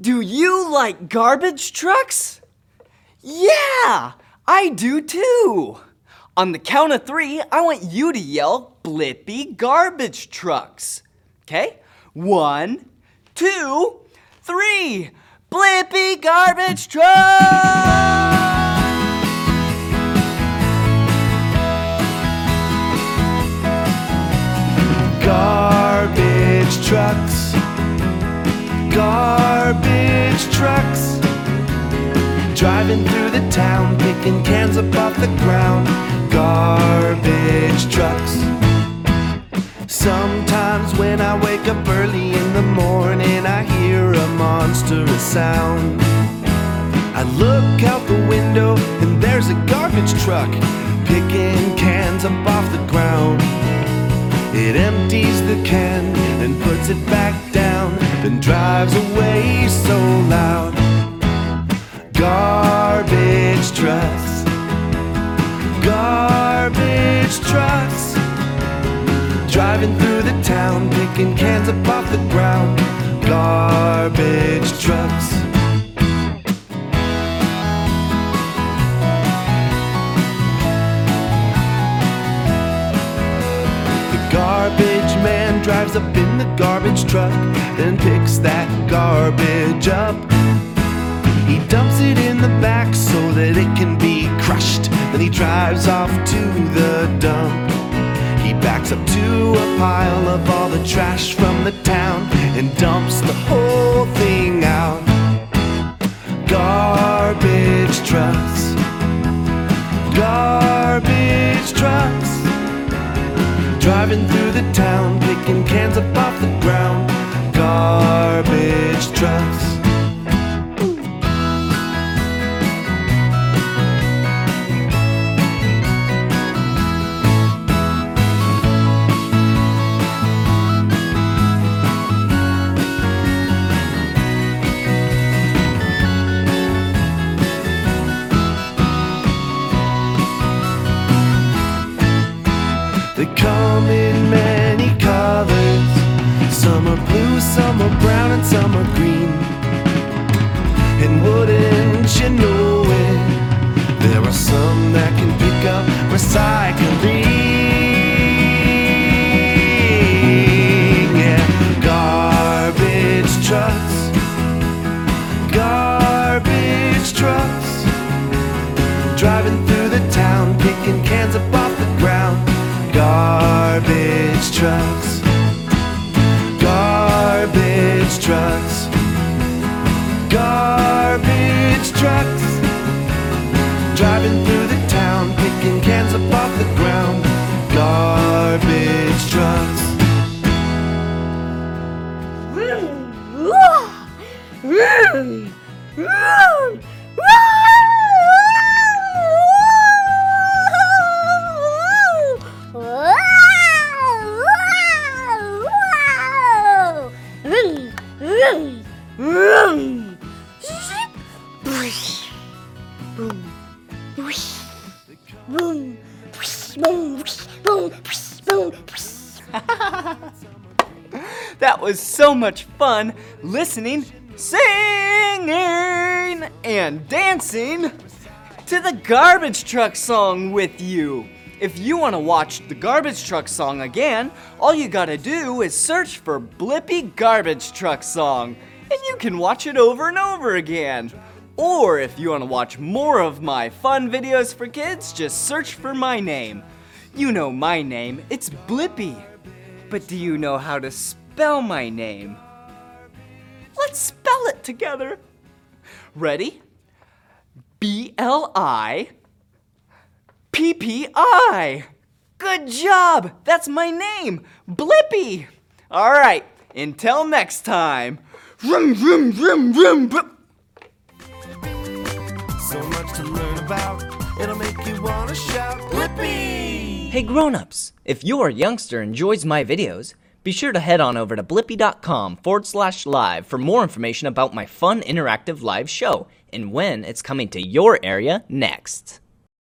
Do you like garbage trucks? Yeah, I do too. On the count of three, I want you to yell Blippi garbage trucks. Okay? One, two, three. Blippi garbage trucks! Driving through the town, picking cans up off the ground. Garbage trucks. Sometimes when I wake up early in the morning, I hear a monstrous sound. I look out the window and there's a garbage truck picking cans up off the ground. It empties the can and puts it back down, then drives away so loud. Garbage trucks, garbage trucks, driving through the town, picking cans up off the ground. Garbage trucks. The garbage man drives up in the garbage truck, then picks that garbage up. Dumps it in the back so that it can be crushed. Then he drives off to the dump. He backs up to a pile of all the trash from the town and dumps the whole thing out. Garbage trucks. Garbage trucks. Driving through the town, picking cans up off the ground. Garbage trucks. There are some that can pick up recycling. Yeah, garbage trucks. Garbage trucks. Driving through the town, picking cans up off the ground. Garbage trucks. That was so much fun listening, singing, and dancing to the Garbage Truck song with you. If you want to watch the Garbage Truck song again, all you gotta do is search for Blippi Garbage Truck song, and you can watch it over and over again. Or if you want to watch more of my fun videos for kids, just search for my name. You know my name, it's Blippi. But do you know how to spell my name? Let's it together. Ready? B L I P P I. Good job! That's my name, Blippi. All right, until next time. Vroom, vroom, vroom, vroom, vroom. So much to learn about. It'll make you wanna shout, Blippi! Hey grown-ups, if your youngster enjoys my videos, be sure to head on over to blippi.com forward slash live for more information about my fun interactive live show and when it's coming to your area next.